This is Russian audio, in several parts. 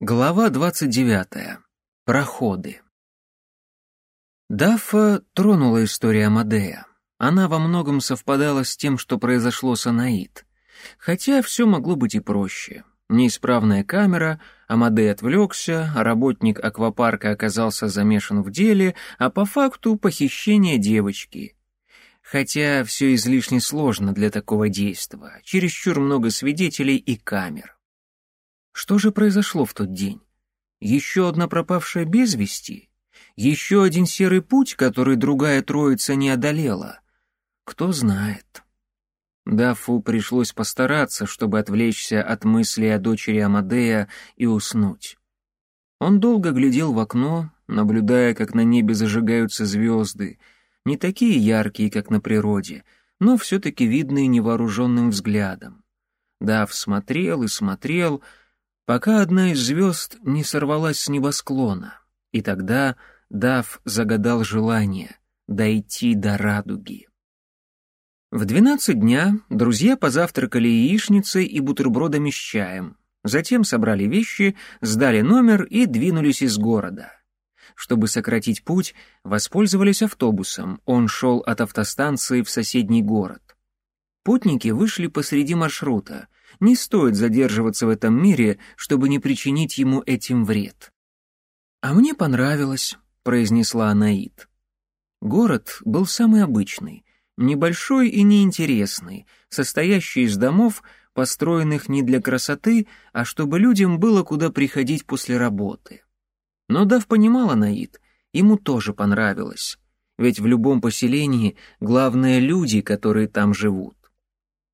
Глава 29. Проходы. Даффа тронула история Амадея. Она во многом совпадала с тем, что произошло с Анаид. Хотя все могло быть и проще. Неисправная камера, Амадей отвлекся, работник аквапарка оказался замешан в деле, а по факту похищение девочки. Хотя все излишне сложно для такого действа, чересчур много свидетелей и камер. Что же произошло в тот день? Еще одна пропавшая без вести? Еще один серый путь, который другая троица не одолела? Кто знает. Дафу пришлось постараться, чтобы отвлечься от мысли о дочери Амадея и уснуть. Он долго глядел в окно, наблюдая, как на небе зажигаются звезды, не такие яркие, как на природе, но все-таки видные невооруженным взглядом. Дав смотрел и смотрел, пока одна из звезд не сорвалась с небосклона, и тогда Дав загадал желание дойти до радуги. В двенадцать дня друзья позавтракали яичницей и бутербродами с чаем, затем собрали вещи, сдали номер и двинулись из города. Чтобы сократить путь, воспользовались автобусом, он шел от автостанции в соседний город. Путники вышли посреди маршрута, не стоит задерживаться в этом мире, чтобы не причинить ему этим вред. «А мне понравилось», — произнесла Анаит. Город был самый обычный, небольшой и неинтересный, состоящий из домов, построенных не для красоты, а чтобы людям было куда приходить после работы. Но Дав понимала Наид, ему тоже понравилось, ведь в любом поселении главное люди, которые там живут.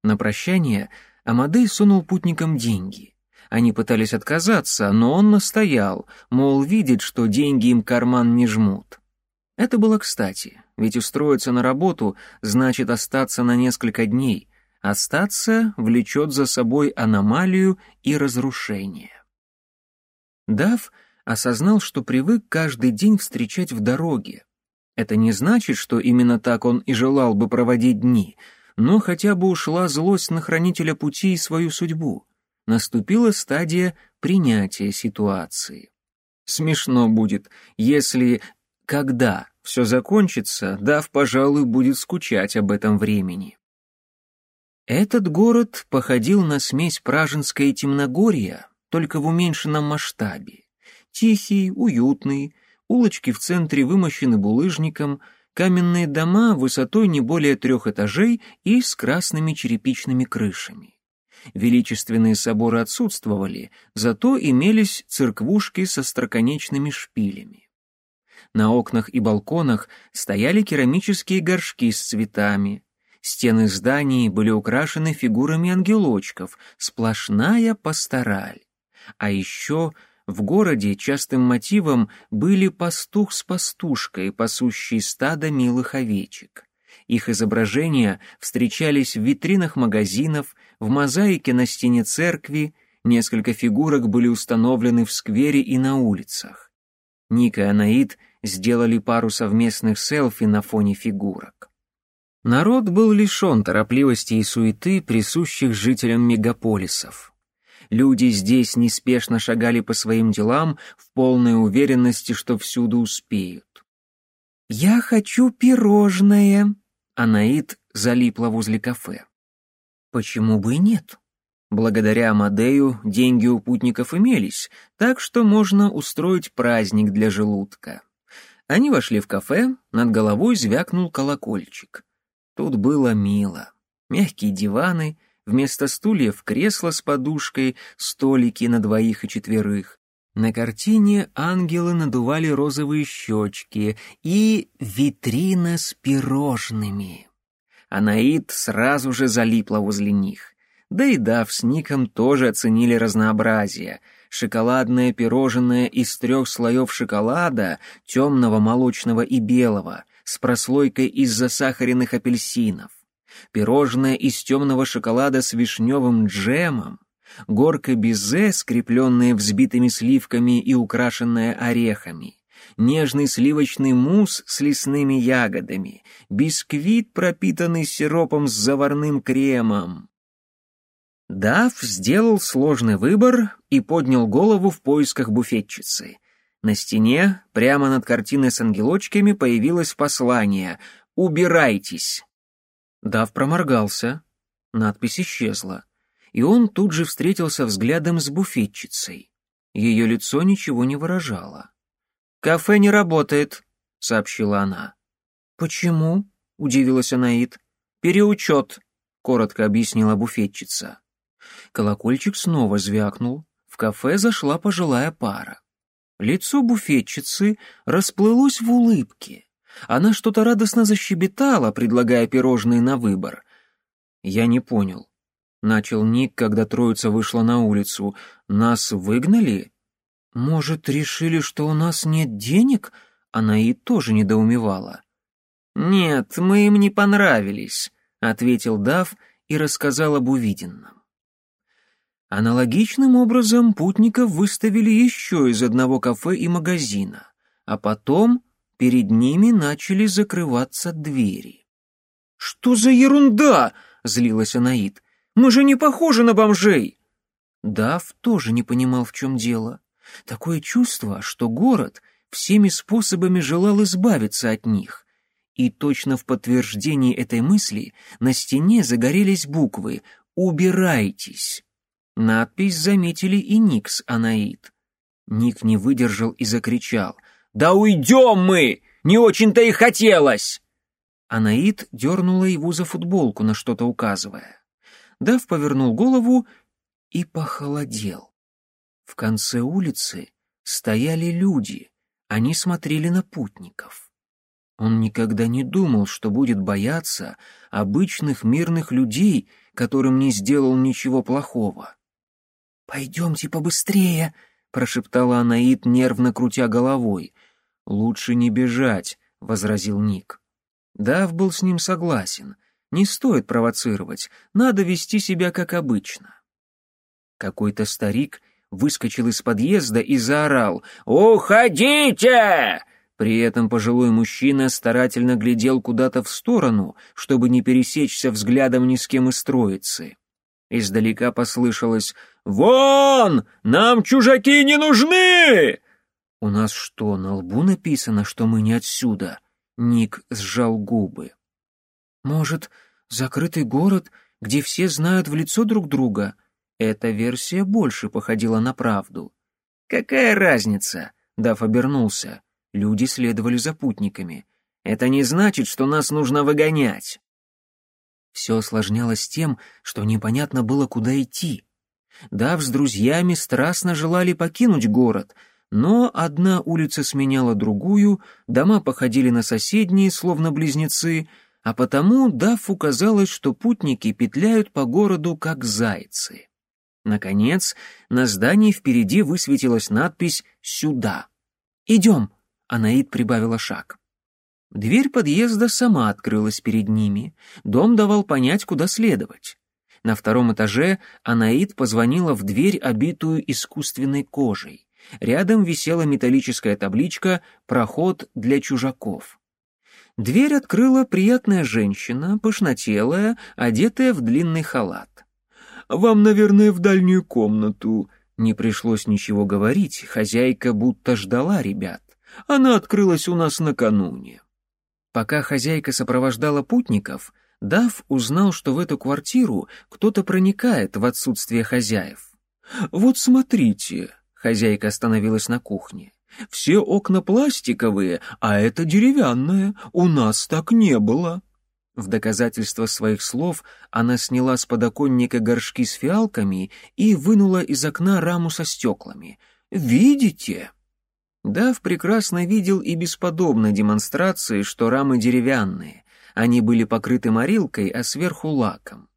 На прощание Амадей сунул путникам деньги. Они пытались отказаться, но он настоял, мол, видит, что деньги им карман не жмут. Это было кстати, ведь устроиться на работу значит остаться на несколько дней. Остаться влечет за собой аномалию и разрушение. Дав осознал, что привык каждый день встречать в дороге. Это не значит, что именно так он и желал бы проводить дни — но хотя бы ушла злость на хранителя пути и свою судьбу. Наступила стадия принятия ситуации. Смешно будет, если, когда все закончится, Дав, пожалуй, будет скучать об этом времени. Этот город походил на смесь Пражинска и Темногорья, только в уменьшенном масштабе. Тихий, уютный, улочки в центре вымощены булыжником — каменные дома высотой не более трех этажей и с красными черепичными крышами. Величественные соборы отсутствовали, зато имелись церквушки со строконечными шпилями. На окнах и балконах стояли керамические горшки с цветами. Стены зданий были украшены фигурами ангелочков, сплошная пастораль. А еще в городе частым мотивом были пастух с пастушкой, пасущие стадо милых овечек. Их изображения встречались в витринах магазинов, в мозаике на стене церкви, несколько фигурок были установлены в сквере и на улицах. Ника и Анаид сделали пару совместных селфи на фоне фигурок. Народ был лишен торопливости и суеты, присущих жителям мегаполисов. Люди здесь неспешно шагали по своим делам в полной уверенности, что всюду успеют. «Я хочу пирожное», — Анаит залипла возле кафе. «Почему бы и нет?» Благодаря Амадею деньги у путников имелись, так что можно устроить праздник для желудка. Они вошли в кафе, над головой звякнул колокольчик. Тут было мило. Мягкие диваны — Вместо стульев кресло с подушкой, столики на двоих и четверых. На картине ангелы надували розовые щечки и витрина с пирожными. Анаид сразу же залипла возле них. Да и Дав с Ником тоже оценили разнообразие. Шоколадное пирожное из трех слоев шоколада, темного, молочного и белого, с прослойкой из засахаренных апельсинов пирожное из темного шоколада с вишневым джемом, горка безе, скрепленная взбитыми сливками и украшенная орехами, нежный сливочный мусс с лесными ягодами, бисквит, пропитанный сиропом с заварным кремом. Дав сделал сложный выбор и поднял голову в поисках буфетчицы. На стене, прямо над картиной с ангелочками, появилось послание «Убирайтесь». Дав проморгался. Надпись исчезла. И он тут же встретился взглядом с буфетчицей. Ее лицо ничего не выражало. «Кафе не работает», — сообщила она. «Почему?» — удивилась Анаит. «Переучет», — коротко объяснила буфетчица. Колокольчик снова звякнул. В кафе зашла пожилая пара. Лицо буфетчицы расплылось в улыбке. Она что-то радостно защебетала, предлагая пирожные на выбор. Я не понял. Начал Ник, когда троица вышла на улицу. Нас выгнали? Может, решили, что у нас нет денег? Она и тоже недоумевала. «Нет, мы им не понравились», — ответил Дав и рассказал об увиденном. Аналогичным образом путников выставили еще из одного кафе и магазина, а потом перед ними начали закрываться двери. «Что за ерунда?» — злилась Анаит. «Мы же не похожи на бомжей!» Дав тоже не понимал, в чем дело. Такое чувство, что город всеми способами желал избавиться от них. И точно в подтверждении этой мысли на стене загорелись буквы «Убирайтесь». Надпись заметили и Ник с Анаид. Ник не выдержал и закричал. «Да уйдем мы! Не очень-то и хотелось!» Анаид дернула его за футболку, на что-то указывая. Дав повернул голову и похолодел. В конце улицы стояли люди, они смотрели на путников. Он никогда не думал, что будет бояться обычных мирных людей, которым не сделал ничего плохого. «Пойдемте побыстрее», — прошептала Анаит, нервно крутя головой. «Лучше не бежать», — возразил Ник. Дав был с ним согласен. Не стоит провоцировать, надо вести себя как обычно. Какой-то старик выскочил из подъезда и заорал «Уходите!» При этом пожилой мужчина старательно глядел куда-то в сторону, чтобы не пересечься взглядом ни с кем из троицы. Издалека послышалось «Вон! Нам чужаки не нужны!» «У нас что, на лбу написано, что мы не отсюда?» Ник сжал губы. «Может, закрытый город, где все знают в лицо друг друга?» Эта версия больше походила на правду. «Какая разница?» — Дав обернулся. Люди следовали за путниками. «Это не значит, что нас нужно выгонять». Все осложнялось тем, что непонятно было, куда идти. Дав с друзьями страстно желали покинуть город, но одна улица сменяла другую, дома походили на соседние, словно близнецы, а потому Дафу казалось, что путники петляют по городу, как зайцы. Наконец, на здании впереди высветилась надпись «Сюда». «Идем», — Анаид прибавила шаг. Дверь подъезда сама открылась перед ними. Дом давал понять, куда следовать. На втором этаже Анаид позвонила в дверь, обитую искусственной кожей. Рядом висела металлическая табличка «Проход для чужаков». Дверь открыла приятная женщина, пышнотелая, одетая в длинный халат. «Вам, наверное, в дальнюю комнату». Не пришлось ничего говорить, хозяйка будто ждала ребят. Она открылась у нас накануне. Пока хозяйка сопровождала путников, Дав узнал, что в эту квартиру кто-то проникает в отсутствие хозяев. «Вот смотрите», — хозяйка остановилась на кухне, — «все окна пластиковые, а это деревянное, у нас так не было». В доказательство своих слов она сняла с подоконника горшки с фиалками и вынула из окна раму со стеклами. «Видите?» Дав прекрасно видел и бесподобной демонстрации, что рамы деревянные. Они были покрыты морилкой, а сверху лаком.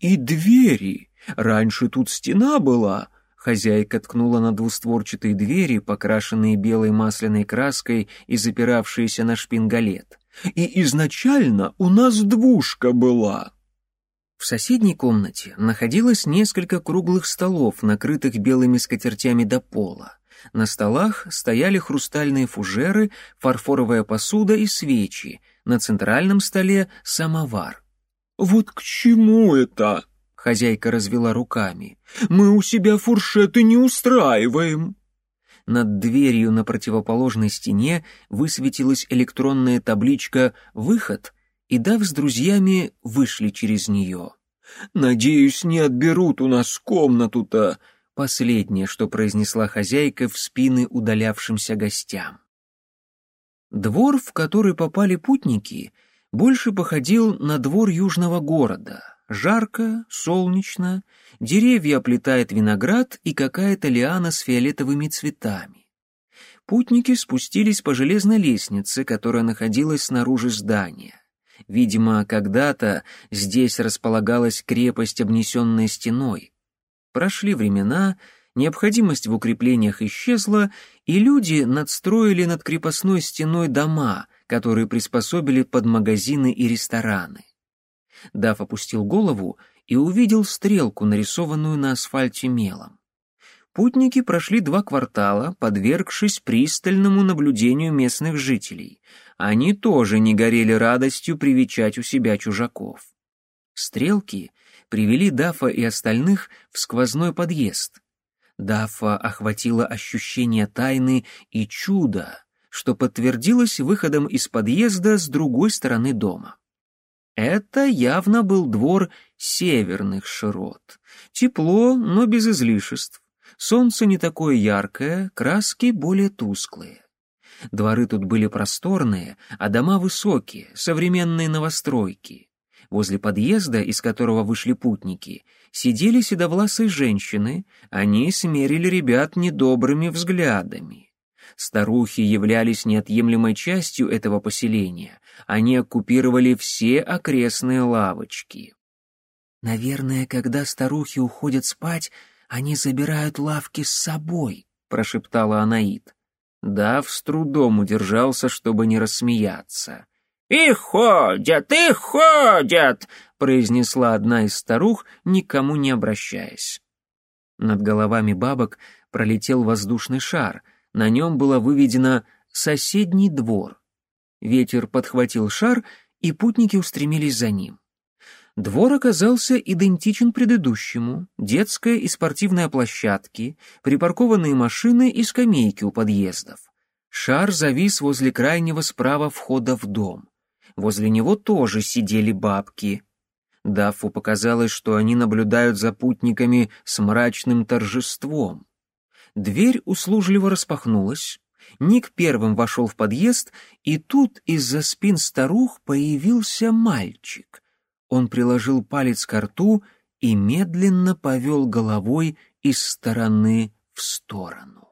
«И двери! Раньше тут стена была!» Хозяйка ткнула на двустворчатые двери, покрашенные белой масляной краской и запиравшиеся на шпингалет. «И изначально у нас двушка была!» В соседней комнате находилось несколько круглых столов, накрытых белыми скатертями до пола. На столах стояли хрустальные фужеры, фарфоровая посуда и свечи. На центральном столе самовар. «Вот к чему это?» Хозяйка развела руками. «Мы у себя фуршеты не устраиваем!» Над дверью на противоположной стене высветилась электронная табличка «Выход», и Дав с друзьями вышли через нее. «Надеюсь, не отберут у нас комнату-то», — последнее, что произнесла хозяйка в спины удалявшимся гостям. Двор, в который попали путники, больше походил на двор южного города. Жарко, солнечно, деревья оплетает виноград и какая-то лиана с фиолетовыми цветами. Путники спустились по железной лестнице, которая находилась снаружи здания. Видимо, когда-то здесь располагалась крепость, обнесенная стеной. Прошли времена, необходимость в укреплениях исчезла, и люди надстроили над крепостной стеной дома, которые приспособили под магазины и рестораны. Дав опустил голову и увидел стрелку, нарисованную на асфальте мелом. Путники прошли два квартала, подвергшись пристальному наблюдению местных жителей. Они тоже не горели радостью привечать у себя чужаков. Стрелки привели Дафа и остальных в сквозной подъезд. Дафа охватило ощущение тайны и чуда, что подтвердилось выходом из подъезда с другой стороны дома. Это явно был двор северных широт. Тепло, но без излишеств. Солнце не такое яркое, краски более тусклые. Дворы тут были просторные, а дома высокие, современные новостройки. Возле подъезда, из которого вышли путники, сидели седовласые женщины, они смерили ребят недобрыми взглядами. Старухи являлись неотъемлемой частью этого поселения, они оккупировали все окрестные лавочки. «Наверное, когда старухи уходят спать, они забирают лавки с собой», — прошептала Анаит. Дав с трудом удержался, чтобы не рассмеяться. «И ходят, и ходят!» — произнесла одна из старух, никому не обращаясь. Над головами бабок пролетел воздушный шар, на нем было выведено «соседний двор». Ветер подхватил шар, и путники устремились за ним. Двор оказался идентичен предыдущему, детская и спортивная площадки, припаркованные машины и скамейки у подъездов. Шар завис возле крайнего справа входа в дом. Возле него тоже сидели бабки. Даффу показалось, что они наблюдают за путниками с мрачным торжеством. Дверь услужливо распахнулась. Ник первым вошел в подъезд, и тут из-за спин старух появился мальчик. Он приложил палец к рту и медленно повел головой из стороны в сторону.